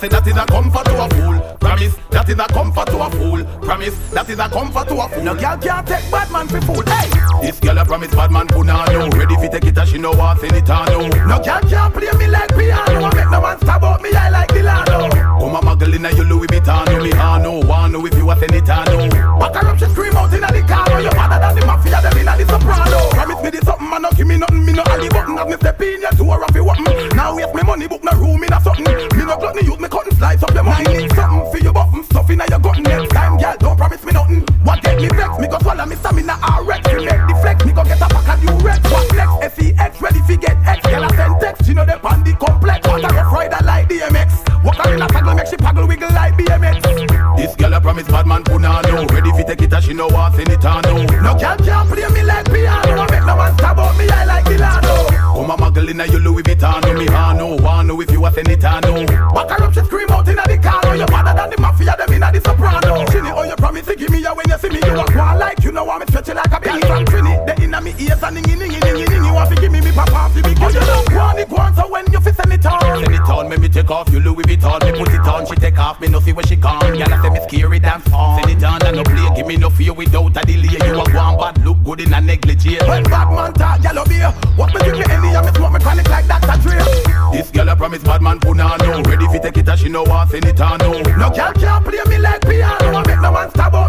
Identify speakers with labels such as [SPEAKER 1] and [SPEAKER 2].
[SPEAKER 1] say that is a comfort to a fool. Promise that is a comfort to a fool. Promise that is a comfort to a fool. No girl can't take bad man for fool. Hey, this girl a promise bad man punano. Ready fi take it as she know what in it no. No girl can't play me like piano. I make no man stab out me I like Delano. Come a muggle inna your Louis Vuitton, me hano. Wanna know if you a send it no. Back her scream out inna the car. You better than the mafia, them inna the soprano. Promise me this something, man, no give me nothing. Me no alley button, have me step in your door, off you what Now waste me money, book no room in a something. Me use me cutting slice up your money. Need something for your button, stuff inna your gut. Next time, girl, don't promise me nothing. What get me vex? Me go swallow me stamina, RX. Me make the flex, me go get a pack of new Rex. What next? SEX, ready fi get X. Girl, I send text, you know they on the complex. What a rough rider like DMX. Walk her in a taggle, make she paggle, wiggle like BMX. This girl a promise bad man punano. Ready fi take it as she know what in it no. No girl can't play me like piano. I make no man stab out me, I like Delano. Come a muggle inna your Louis Vuitton, me hano. Know if you it. Back her up, she scream out inna the car. You better than the mafia, them inna the soprano. Trini, oh you promise to give me ya when you see me. You walk one like you know I'm stretching like a bee. From Trini, they inna me ears and ningy ningy ningy ningy. Want to give me me papa fi me. Oh you don't want it once, so when you fi send it on. Send it on, make me take off your Louis Vuitton. Me put it on, she take off, me no see where she gone. Girl, I say me scary dance on. Send it on and no play, give me no fear without a delay. You a go on bad, look good in a negligee. When bad man talk, yellow promise bad man put on no. Ready fi take it and she know what's in it I know. No girl can't play me like piano. I make no one stop.